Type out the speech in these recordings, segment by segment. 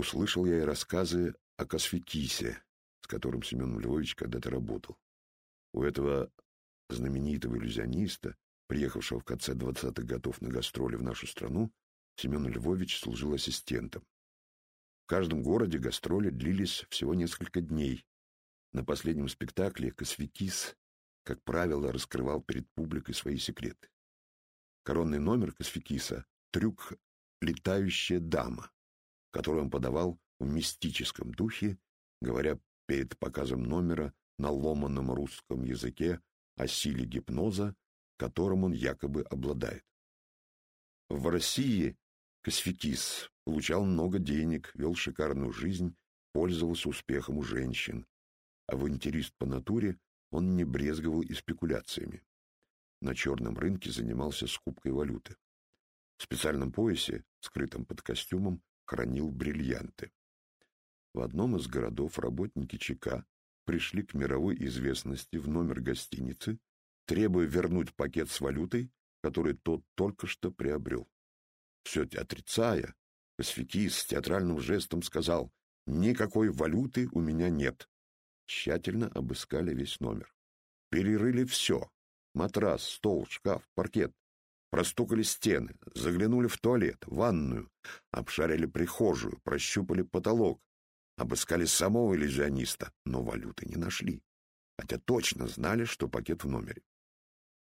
услышал я и рассказы о Косфикисе, с которым Семен Львович когда-то работал. У этого знаменитого иллюзиониста, приехавшего в конце 20-х годов на гастроли в нашу страну, Семен Львович служил ассистентом. В каждом городе гастроли длились всего несколько дней. На последнем спектакле Косфикис, как правило, раскрывал перед публикой свои секреты. Коронный номер Косфикиса — трюк «Летающая дама», который он подавал в мистическом духе, говоря перед показом номера на ломаном русском языке о силе гипноза, которым он якобы обладает. В России Косфикис получал много денег, вел шикарную жизнь, пользовался успехом у женщин. Авантюрист по натуре, он не брезговал и спекуляциями. На черном рынке занимался скупкой валюты. В специальном поясе, скрытом под костюмом, хранил бриллианты. В одном из городов работники ЧК пришли к мировой известности в номер гостиницы, требуя вернуть пакет с валютой, который тот только что приобрел. Все отрицая, Косфикис с театральным жестом сказал «Никакой валюты у меня нет». Тщательно обыскали весь номер. Перерыли все — матрас, стол, шкаф, паркет. Простукали стены, заглянули в туалет, ванную, обшарили прихожую, прощупали потолок, обыскали самого иллюзиониста, но валюты не нашли, хотя точно знали, что пакет в номере.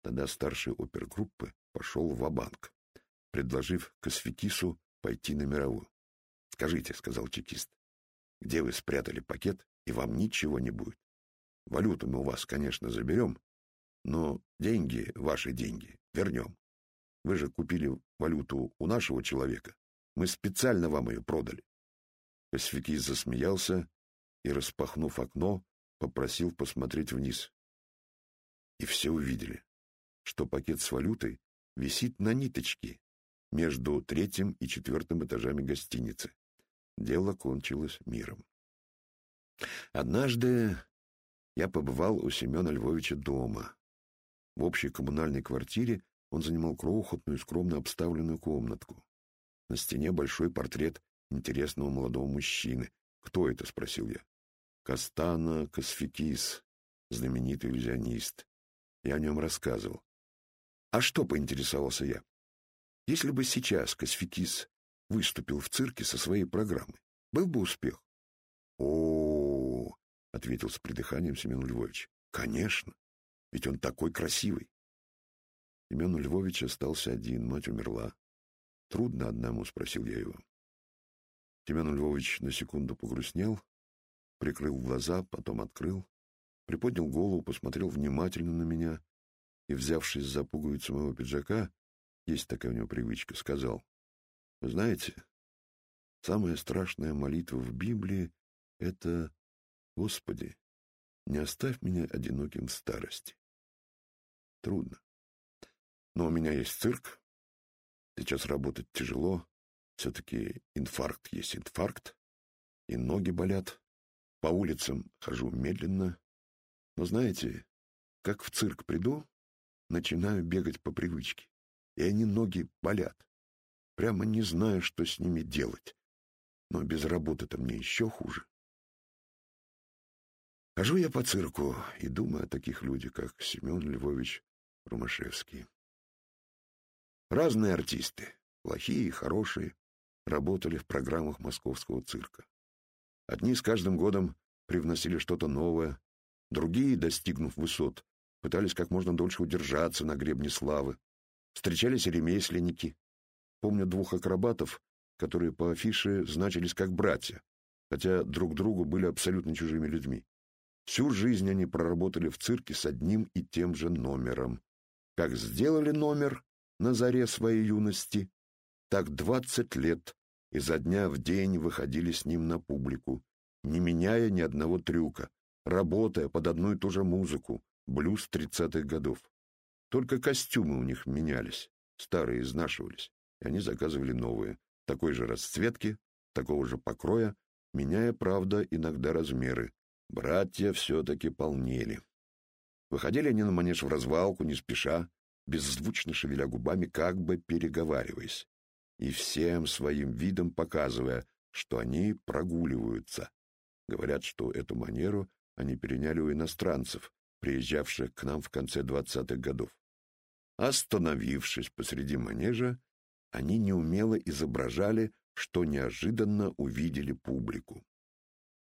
Тогда старший опергруппы пошел в банк предложив Косфетису пойти на мировую. «Скажите», — сказал чекист, — «где вы спрятали пакет, и вам ничего не будет. Валюту мы у вас, конечно, заберем, но деньги, ваши деньги, вернем. Вы же купили валюту у нашего человека. Мы специально вам ее продали». Косфетис засмеялся и, распахнув окно, попросил посмотреть вниз. И все увидели, что пакет с валютой висит на ниточке между третьим и четвертым этажами гостиницы. Дело кончилось миром. Однажды я побывал у Семена Львовича дома. В общей коммунальной квартире он занимал крохотную, скромно обставленную комнатку. На стене большой портрет интересного молодого мужчины. «Кто это?» — спросил я. «Кастана Косфикис, знаменитый иллюзионист. Я о нем рассказывал». «А что?» — поинтересовался я. Если бы сейчас Косфикис выступил в цирке со своей программой, был бы успех? О, -о, -о, -о ответил с придыханием Семен Львович. Конечно, ведь он такой красивый. Семен Львович остался один, мать умерла. Трудно одному, спросил я его. Семен Львович на секунду погрустнел, прикрыл глаза, потом открыл, приподнял голову, посмотрел внимательно на меня и, взявшись за пуговицу моего пиджака, есть такая у него привычка, сказал, «Вы знаете, самая страшная молитва в Библии — это «Господи, не оставь меня одиноким в старости». Трудно. Но у меня есть цирк. Сейчас работать тяжело. Все-таки инфаркт есть инфаркт. И ноги болят. По улицам хожу медленно. Но знаете, как в цирк приду, начинаю бегать по привычке и они ноги болят. Прямо не знаю, что с ними делать. Но без работы-то мне еще хуже. Хожу я по цирку и думаю о таких людях, как Семен Львович Ромашевский. Разные артисты, плохие и хорошие, работали в программах московского цирка. Одни с каждым годом привносили что-то новое, другие, достигнув высот, пытались как можно дольше удержаться на гребне славы, Встречались ремесленники. Помню двух акробатов, которые по афише значились как братья, хотя друг другу были абсолютно чужими людьми. Всю жизнь они проработали в цирке с одним и тем же номером. Как сделали номер на заре своей юности, так двадцать лет изо дня в день выходили с ним на публику, не меняя ни одного трюка, работая под одну и ту же музыку, блюз тридцатых годов. Только костюмы у них менялись, старые изнашивались, и они заказывали новые, такой же расцветки, такого же покроя, меняя, правда, иногда размеры. Братья все-таки полнели. Выходили они на манеж в развалку, не спеша, беззвучно шевеля губами, как бы переговариваясь, и всем своим видом показывая, что они прогуливаются. Говорят, что эту манеру они переняли у иностранцев, приезжавших к нам в конце двадцатых годов. Остановившись посреди манежа, они неумело изображали, что неожиданно увидели публику.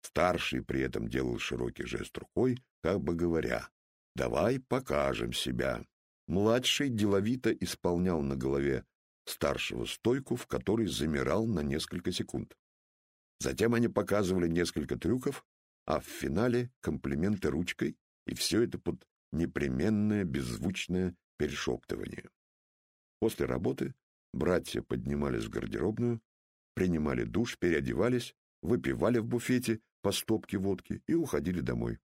Старший при этом делал широкий жест рукой, как бы говоря, «Давай покажем себя». Младший деловито исполнял на голове старшего стойку, в которой замирал на несколько секунд. Затем они показывали несколько трюков, а в финале комплименты ручкой, и все это под непременное беззвучное перешептывание. После работы братья поднимались в гардеробную, принимали душ, переодевались, выпивали в буфете по стопке водки и уходили домой.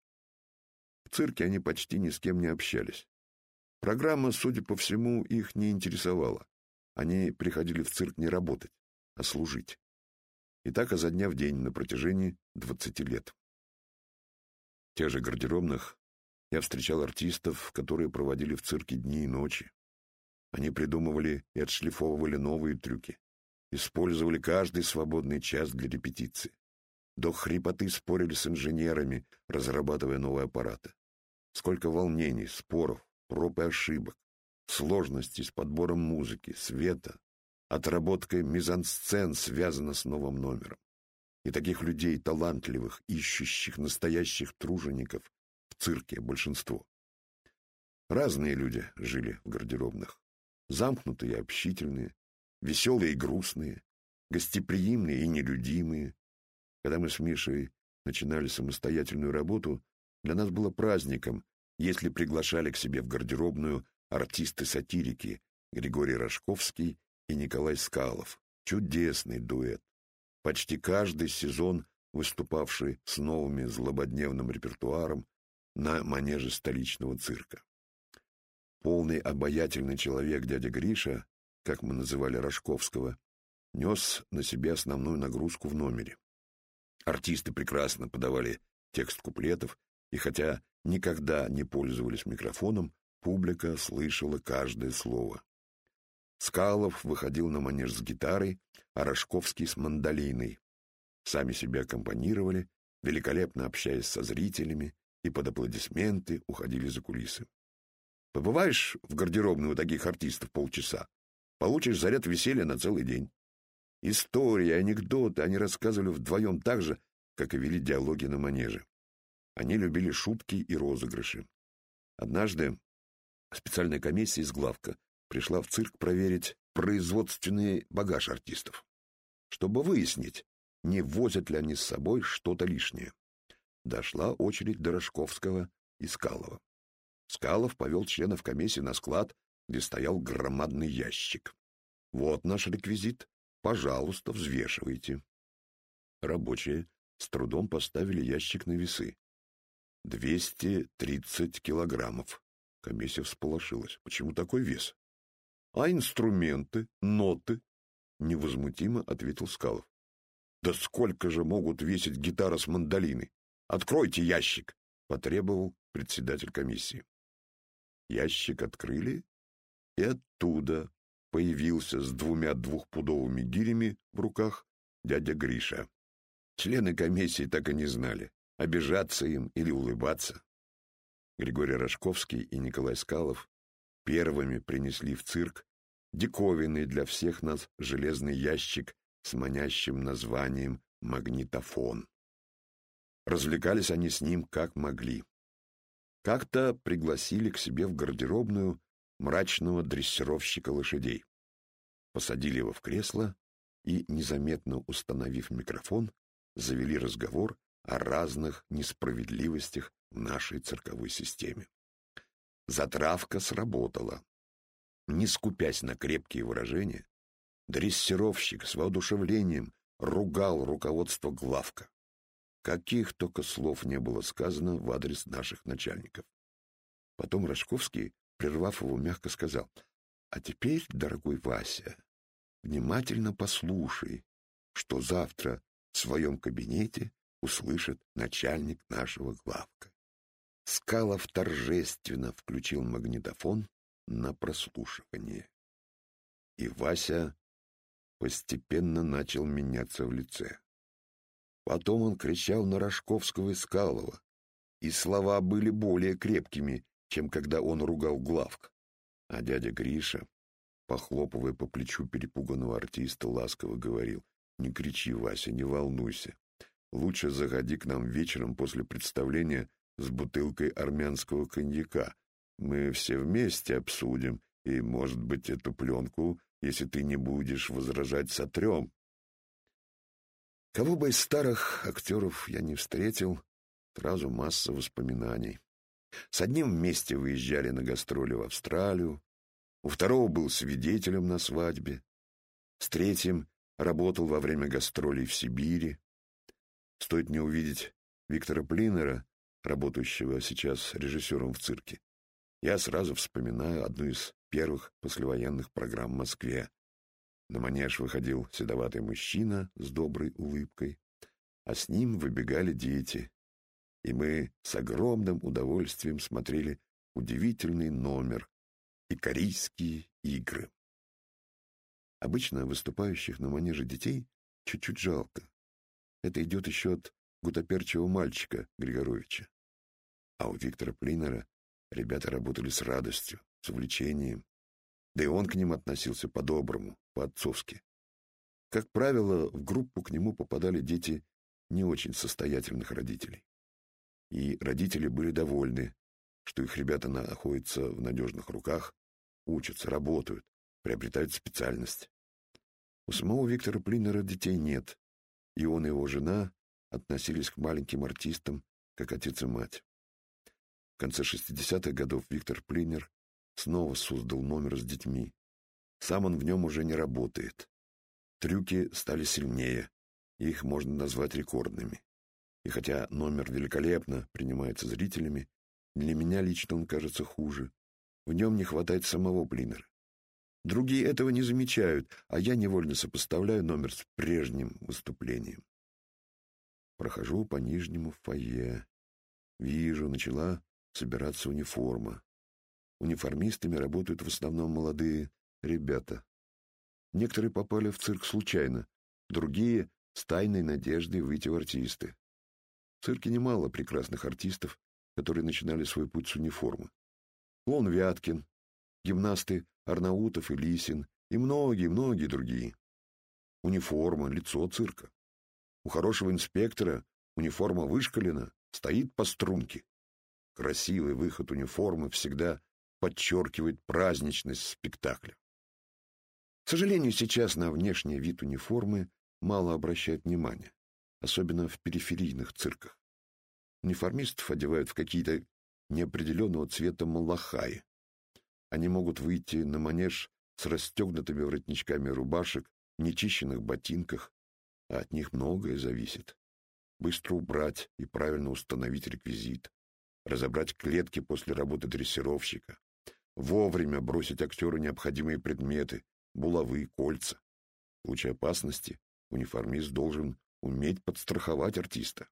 В цирке они почти ни с кем не общались. Программа, судя по всему, их не интересовала. Они приходили в цирк не работать, а служить. И так изо дня в день на протяжении двадцати лет. В тех же гардеробных я встречал артистов, которые проводили в цирке дни и ночи. Они придумывали и отшлифовывали новые трюки, использовали каждый свободный час для репетиции. До хрипоты спорили с инженерами, разрабатывая новые аппараты. Сколько волнений, споров, проб и ошибок, сложностей с подбором музыки, света, отработкой мизансцен связано с новым номером. И таких людей, талантливых, ищущих настоящих тружеников, в цирке большинство. Разные люди жили в гардеробных. Замкнутые и общительные, веселые и грустные, гостеприимные и нелюдимые. Когда мы с Мишей начинали самостоятельную работу, для нас было праздником, если приглашали к себе в гардеробную артисты-сатирики Григорий Рожковский и Николай Скалов. Чудесный дуэт. Почти каждый сезон выступавший с новыми злободневным репертуаром на манеже столичного цирка. Полный обаятельный человек дядя Гриша, как мы называли Рожковского, нес на себе основную нагрузку в номере. Артисты прекрасно подавали текст куплетов, и хотя никогда не пользовались микрофоном, публика слышала каждое слово. Скалов выходил на манеж с гитарой, а Рожковский с мандолиной. Сами себя аккомпанировали, великолепно общаясь со зрителями, и под аплодисменты уходили за кулисы. Побываешь в гардеробной у таких артистов полчаса, получишь заряд веселья на целый день. Истории, анекдоты они рассказывали вдвоем так же, как и вели диалоги на манеже. Они любили шутки и розыгрыши. Однажды специальная комиссия из главка пришла в цирк проверить производственный багаж артистов, чтобы выяснить, не возят ли они с собой что-то лишнее. Дошла очередь до Рожковского и Скалова. Скалов повел членов комиссии на склад, где стоял громадный ящик. «Вот наш реквизит. Пожалуйста, взвешивайте». Рабочие с трудом поставили ящик на весы. «Двести тридцать килограммов». Комиссия всполошилась. «Почему такой вес?» «А инструменты, ноты?» Невозмутимо ответил Скалов. «Да сколько же могут весить гитара с мандолиной? Откройте ящик!» — потребовал председатель комиссии. Ящик открыли, и оттуда появился с двумя двухпудовыми гирями в руках дядя Гриша. Члены комиссии так и не знали, обижаться им или улыбаться. Григорий Рожковский и Николай Скалов первыми принесли в цирк диковинный для всех нас железный ящик с манящим названием «магнитофон». Развлекались они с ним как могли. Как-то пригласили к себе в гардеробную мрачного дрессировщика лошадей. Посадили его в кресло и, незаметно установив микрофон, завели разговор о разных несправедливостях нашей цирковой системе. Затравка сработала. Не скупясь на крепкие выражения, дрессировщик с воодушевлением ругал руководство главка. Каких только слов не было сказано в адрес наших начальников. Потом Рожковский, прервав его, мягко сказал, «А теперь, дорогой Вася, внимательно послушай, что завтра в своем кабинете услышит начальник нашего главка». Скалов торжественно включил магнитофон на прослушивание. И Вася постепенно начал меняться в лице. Потом он кричал на Рожковского и Скалова, и слова были более крепкими, чем когда он ругал главк. А дядя Гриша, похлопывая по плечу перепуганного артиста, ласково говорил, «Не кричи, Вася, не волнуйся. Лучше заходи к нам вечером после представления с бутылкой армянского коньяка. Мы все вместе обсудим, и, может быть, эту пленку, если ты не будешь возражать, сотрем. Кого бы из старых актеров я не встретил, сразу масса воспоминаний. С одним вместе выезжали на гастроли в Австралию, у второго был свидетелем на свадьбе, с третьим работал во время гастролей в Сибири. Стоит мне увидеть Виктора Плинера, работающего сейчас режиссером в цирке. Я сразу вспоминаю одну из первых послевоенных программ в Москве. На манеж выходил седоватый мужчина с доброй улыбкой, а с ним выбегали дети, и мы с огромным удовольствием смотрели удивительный номер и корейские игры. Обычно выступающих на манеже детей чуть-чуть жалко. Это идет еще от гутоперчивого мальчика Григоровича. А у Виктора Плинера ребята работали с радостью, с увлечением. Да и он к ним относился по-доброму, по-отцовски. Как правило, в группу к нему попадали дети не очень состоятельных родителей. И родители были довольны, что их ребята находятся в надежных руках, учатся, работают, приобретают специальность. У самого Виктора Плинера детей нет, и он и его жена относились к маленьким артистам, как отец и мать. В конце 60-х годов Виктор Плинер снова создал номер с детьми. Сам он в нем уже не работает. Трюки стали сильнее, их можно назвать рекордными. И хотя номер великолепно принимается зрителями, для меня лично он кажется хуже. В нем не хватает самого Плинера. Другие этого не замечают, а я невольно сопоставляю номер с прежним выступлением. Прохожу по нижнему фойе. Вижу, начала собираться униформа. Униформистами работают в основном молодые ребята. Некоторые попали в цирк случайно, другие — с тайной надеждой выйти в артисты. В цирке немало прекрасных артистов, которые начинали свой путь с униформы. Клон Вяткин, гимнасты Арнаутов и Лисин и многие-многие другие. Униформа — лицо цирка. У хорошего инспектора униформа вышкалена, стоит по струнке. Красивый выход униформы всегда подчеркивает праздничность спектакля. К сожалению, сейчас на внешний вид униформы мало обращают внимания, особенно в периферийных цирках. Униформистов одевают в какие-то неопределенного цвета малахаи. Они могут выйти на манеж с расстегнутыми воротничками рубашек, нечищенных ботинках, а от них многое зависит. Быстро убрать и правильно установить реквизит, разобрать клетки после работы дрессировщика, вовремя бросить актеру необходимые предметы, булавы, кольца. В случае опасности униформист должен уметь подстраховать артиста.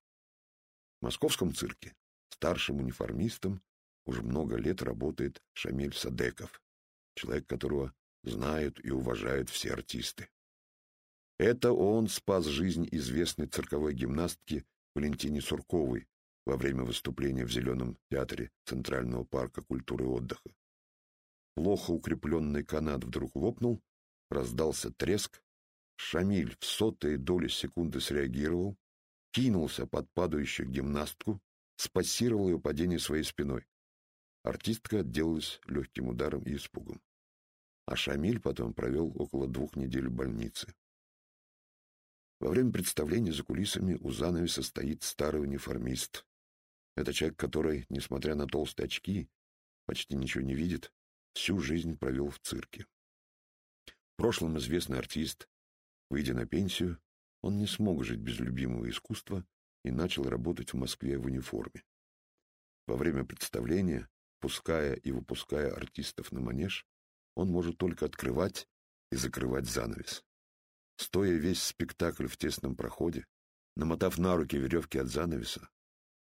В московском цирке старшим униформистом уже много лет работает Шамиль Садеков, человек, которого знают и уважают все артисты. Это он спас жизнь известной цирковой гимнастки Валентине Сурковой во время выступления в Зеленом театре Центрального парка культуры и отдыха. Плохо укрепленный канат вдруг лопнул, раздался треск. Шамиль в сотые доли секунды среагировал, кинулся под падающую гимнастку, спассировал ее падение своей спиной. Артистка отделалась легким ударом и испугом. А Шамиль потом провел около двух недель в больнице. Во время представления за кулисами у занавеса стоит старый униформист. Это человек, который, несмотря на толстые очки, почти ничего не видит, всю жизнь провел в цирке. В прошлом известный артист, выйдя на пенсию, он не смог жить без любимого искусства и начал работать в Москве в униформе. Во время представления пуская и выпуская артистов на манеж, он может только открывать и закрывать занавес. Стоя весь спектакль в тесном проходе, намотав на руки веревки от занавеса,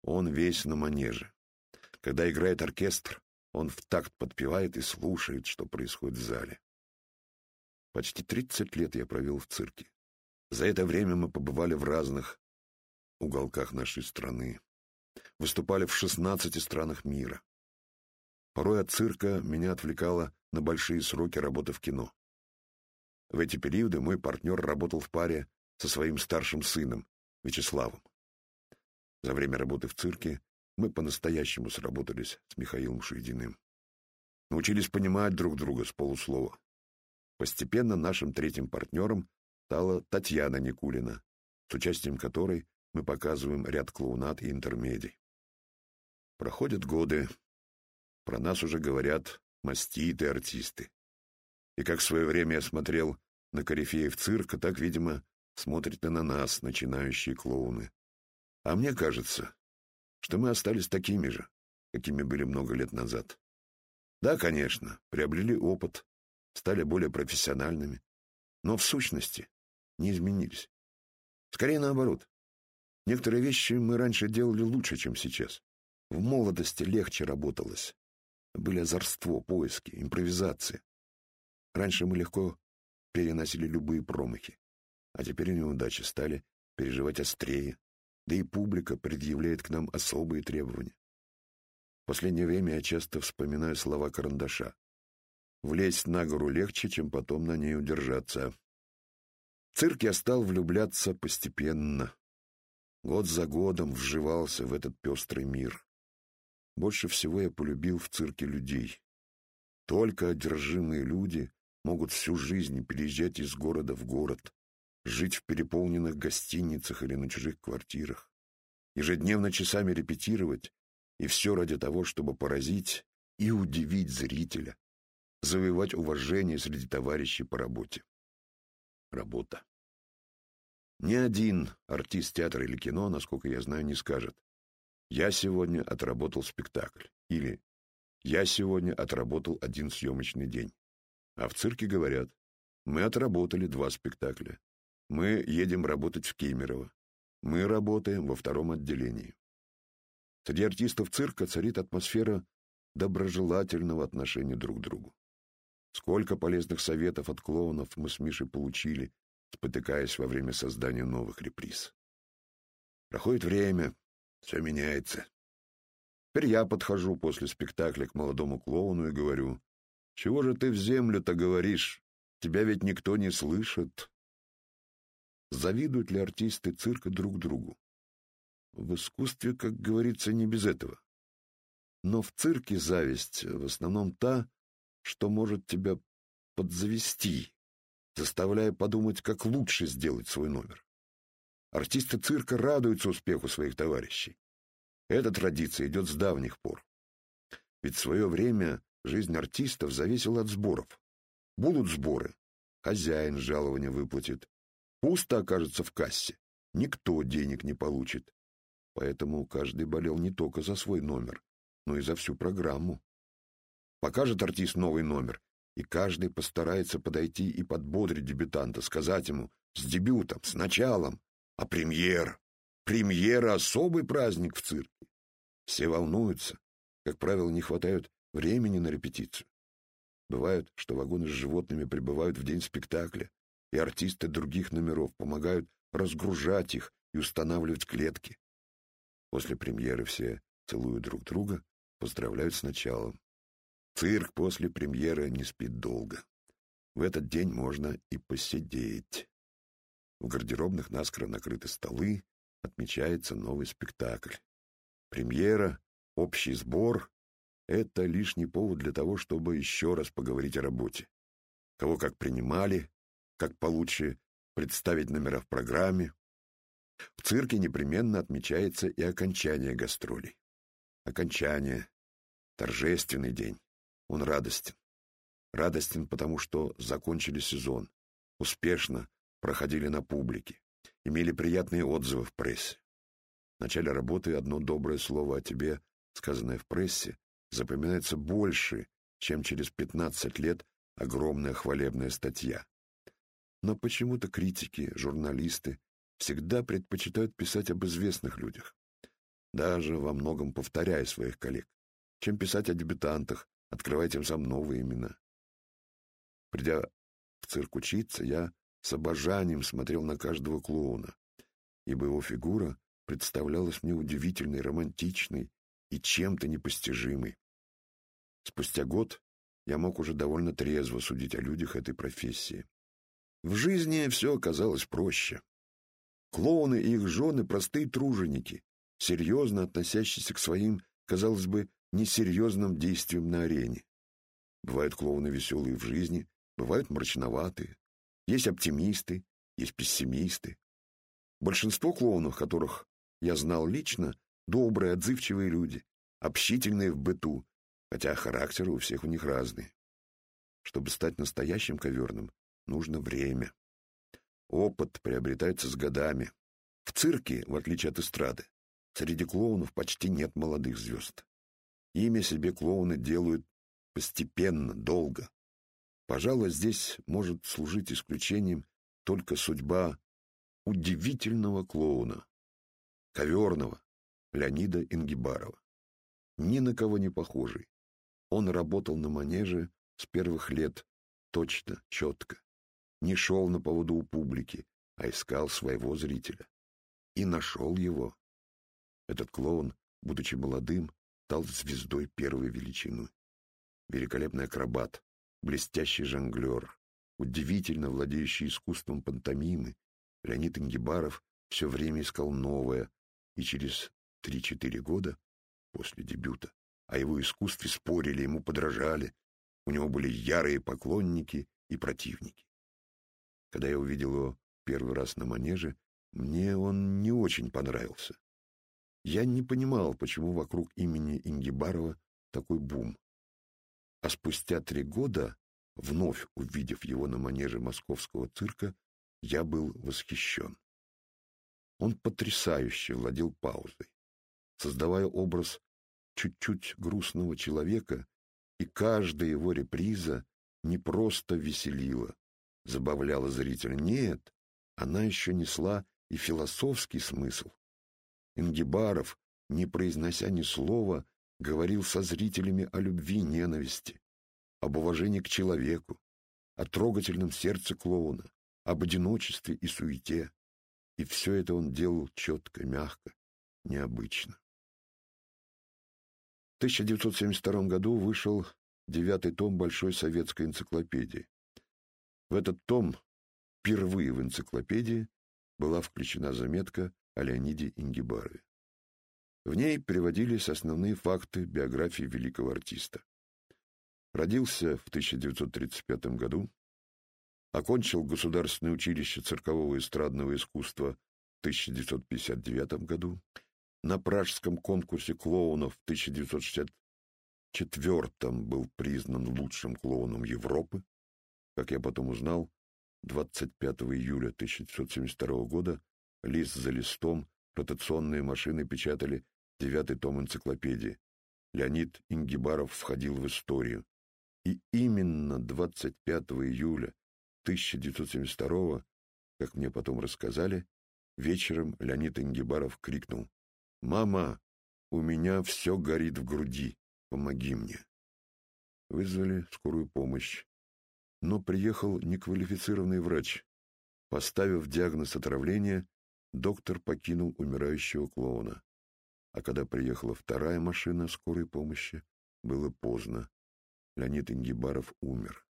он весь на манеже. Когда играет оркестр, он в такт подпевает и слушает, что происходит в зале. Почти 30 лет я провел в цирке. За это время мы побывали в разных уголках нашей страны. Выступали в 16 странах мира. Порой от цирка меня отвлекало на большие сроки работы в кино. В эти периоды мой партнер работал в паре со своим старшим сыном, Вячеславом. За время работы в цирке мы по-настоящему сработались с Михаилом Шуйдиным. Научились понимать друг друга с полуслова. Постепенно нашим третьим партнером стала Татьяна Никулина, с участием которой мы показываем ряд клоунад и интермедий. Проходят годы, про нас уже говорят маститы артисты. И как в свое время я смотрел на корифеев цирка, так, видимо, смотрят и на нас, начинающие клоуны. А мне кажется, что мы остались такими же, какими были много лет назад. Да, конечно, приобрели опыт, стали более профессиональными, но в сущности не изменились. Скорее наоборот. Некоторые вещи мы раньше делали лучше, чем сейчас. В молодости легче работалось. Были озорство, поиски, импровизация. Раньше мы легко переносили любые промахи, а теперь неудачи стали переживать острее, да и публика предъявляет к нам особые требования. В последнее время я часто вспоминаю слова карандаша. Влезть на гору легче, чем потом на ней удержаться. В цирк я стал влюбляться постепенно. Год за годом вживался в этот пестрый мир. Больше всего я полюбил в цирке людей. Только одержимые люди могут всю жизнь переезжать из города в город, жить в переполненных гостиницах или на чужих квартирах, ежедневно часами репетировать, и все ради того, чтобы поразить и удивить зрителя, завоевать уважение среди товарищей по работе. Работа. Ни один артист театра или кино, насколько я знаю, не скажет «Я сегодня отработал спектакль» или «Я сегодня отработал один съемочный день». А в цирке говорят «Мы отработали два спектакля. Мы едем работать в Кемерово. Мы работаем во втором отделении». Среди артистов цирка царит атмосфера доброжелательного отношения друг к другу. Сколько полезных советов от клоунов мы с Мишей получили, спотыкаясь во время создания новых реприз. Проходит время, все меняется. Теперь я подхожу после спектакля к молодому клоуну и говорю, «Чего же ты в землю-то говоришь? Тебя ведь никто не слышит». Завидуют ли артисты цирка друг другу? В искусстве, как говорится, не без этого. Но в цирке зависть в основном та, что может тебя подзавести, заставляя подумать, как лучше сделать свой номер. Артисты цирка радуются успеху своих товарищей. Эта традиция идет с давних пор. Ведь в свое время жизнь артистов зависела от сборов. Будут сборы, хозяин жалования выплатит. Пусто окажется в кассе, никто денег не получит. Поэтому каждый болел не только за свой номер, но и за всю программу. Покажет артист новый номер, и каждый постарается подойти и подбодрить дебютанта, сказать ему «с дебютом, с началом», а премьер. Премьера — особый праздник в цирке. Все волнуются. Как правило, не хватает времени на репетицию. Бывает, что вагоны с животными прибывают в день спектакля, и артисты других номеров помогают разгружать их и устанавливать клетки. После премьеры все целуют друг друга, поздравляют с началом. Цирк после премьеры не спит долго. В этот день можно и посидеть. В гардеробных наскоро накрыты столы, отмечается новый спектакль. Премьера, общий сбор — это лишний повод для того, чтобы еще раз поговорить о работе. Кого как принимали, как получше представить номера в программе. В цирке непременно отмечается и окончание гастролей. Окончание — торжественный день. Он радостен. Радостен, потому что закончили сезон. Успешно проходили на публике. Имели приятные отзывы в прессе. В начале работы одно доброе слово о тебе, сказанное в прессе, запоминается больше, чем через 15 лет огромная хвалебная статья. Но почему-то критики, журналисты всегда предпочитают писать об известных людях, даже во многом повторяя своих коллег, чем писать о дебютантах, открывая тем самым новые имена. Придя в цирк учиться, я с обожанием смотрел на каждого клоуна, ибо его фигура представлялась мне удивительной, романтичной и чем-то непостижимой. Спустя год я мог уже довольно трезво судить о людях этой профессии. В жизни все оказалось проще. Клоуны и их жены — простые труженики, серьезно относящиеся к своим, казалось бы, несерьезным действиям на арене. Бывают клоуны веселые в жизни, бывают мрачноватые. Есть оптимисты, есть пессимисты. Большинство клоунов, которых я знал лично, добрые, отзывчивые люди, общительные в быту, хотя характеры у всех у них разные. Чтобы стать настоящим коверным, нужно время. Опыт приобретается с годами. В цирке, в отличие от эстрады, среди клоунов почти нет молодых звезд. Имя себе клоуны делают постепенно, долго. Пожалуй, здесь может служить исключением только судьба удивительного клоуна, коверного Леонида Ингибарова. Ни на кого не похожий. Он работал на манеже с первых лет точно, четко. Не шел на поводу у публики, а искал своего зрителя. И нашел его. Этот клоун, будучи молодым, стал звездой первой величины. Великолепный акробат, блестящий жонглер, удивительно владеющий искусством пантомимы, Леонид Ингибаров все время искал новое, и через три-четыре года после дебюта о его искусстве спорили, ему подражали, у него были ярые поклонники и противники. Когда я увидел его первый раз на манеже, мне он не очень понравился. Я не понимал, почему вокруг имени Ингибарова такой бум. А спустя три года, вновь увидев его на манеже московского цирка, я был восхищен. Он потрясающе владел паузой, создавая образ чуть-чуть грустного человека, и каждая его реприза не просто веселила, забавляла зрителя. Нет, она еще несла и философский смысл. Ингибаров, не произнося ни слова, говорил со зрителями о любви, ненависти, об уважении к человеку, о трогательном сердце клоуна, об одиночестве и суете. И все это он делал четко, мягко, необычно. В 1972 году вышел девятый том Большой советской энциклопедии. В этот том впервые в энциклопедии была включена заметка о Леониде Ингибарове. В ней приводились основные факты биографии великого артиста. Родился в 1935 году, окончил Государственное училище циркового и эстрадного искусства в 1959 году, на пражском конкурсе клоунов в 1964 был признан лучшим клоуном Европы. Как я потом узнал, 25 июля 1972 года лист за листом ротационные машины печатали девятый том энциклопедии. Леонид Ингибаров входил в историю. И именно 25 июля 1972 как мне потом рассказали, вечером Леонид Ингибаров крикнул «Мама, у меня все горит в груди, помоги мне». Вызвали скорую помощь, но приехал неквалифицированный врач. Поставив диагноз отравления, доктор покинул умирающего клоуна. А когда приехала вторая машина скорой помощи, было поздно. Леонид Ингибаров умер.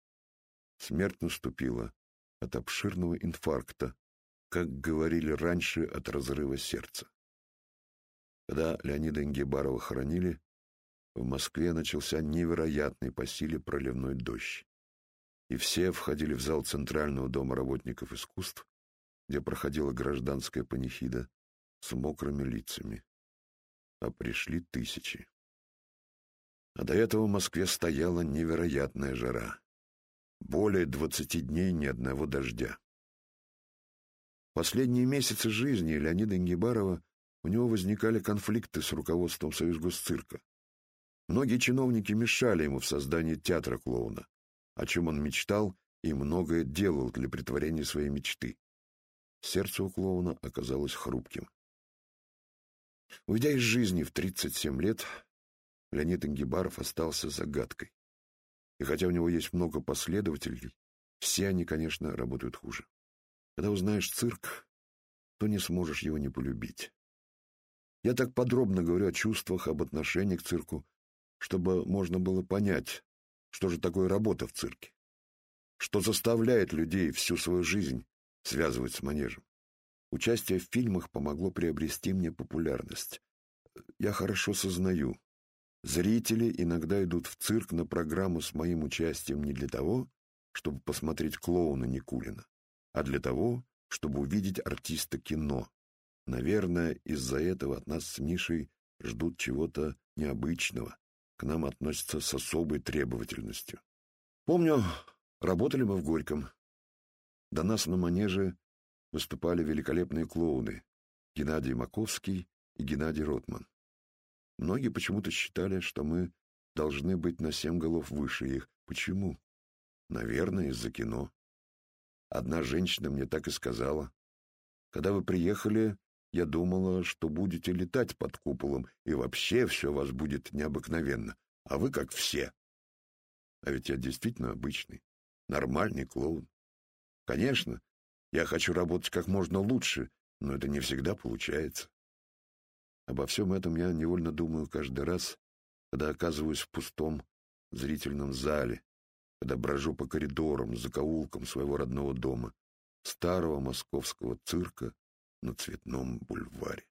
Смерть наступила от обширного инфаркта, как говорили раньше, от разрыва сердца. Когда Леонида Ингибарова хоронили, в Москве начался невероятный по силе проливной дождь. И все входили в зал Центрального дома работников искусств, где проходила гражданская панихида, с мокрыми лицами. А пришли тысячи. А до этого в Москве стояла невероятная жара. Более двадцати дней ни одного дождя. Последние месяцы жизни Леонида Ингибарова у него возникали конфликты с руководством Союзгосцирка. Многие чиновники мешали ему в создании театра клоуна, о чем он мечтал и многое делал для притворения своей мечты. Сердце у клоуна оказалось хрупким. Уйдя из жизни в 37 лет, Леонид Ингибаров остался загадкой. И хотя у него есть много последователей, все они, конечно, работают хуже. Когда узнаешь цирк, то не сможешь его не полюбить. Я так подробно говорю о чувствах, об отношении к цирку, чтобы можно было понять, что же такое работа в цирке, что заставляет людей всю свою жизнь связывать с манежем. Участие в фильмах помогло приобрести мне популярность. Я хорошо сознаю, зрители иногда идут в цирк на программу с моим участием не для того, чтобы посмотреть клоуна Никулина, а для того, чтобы увидеть артиста кино. Наверное, из-за этого от нас с Мишей ждут чего-то необычного, к нам относятся с особой требовательностью. Помню, работали мы в Горьком. До нас на манеже выступали великолепные клоуны Геннадий Маковский и Геннадий Ротман. Многие почему-то считали, что мы должны быть на семь голов выше их. Почему? Наверное, из-за кино. Одна женщина мне так и сказала. Когда вы приехали, я думала, что будете летать под куполом, и вообще все у вас будет необыкновенно, а вы как все. А ведь я действительно обычный, нормальный клоун. Конечно, я хочу работать как можно лучше, но это не всегда получается. Обо всем этом я невольно думаю каждый раз, когда оказываюсь в пустом зрительном зале, когда брожу по коридорам, закоулкам своего родного дома, старого московского цирка на Цветном бульваре.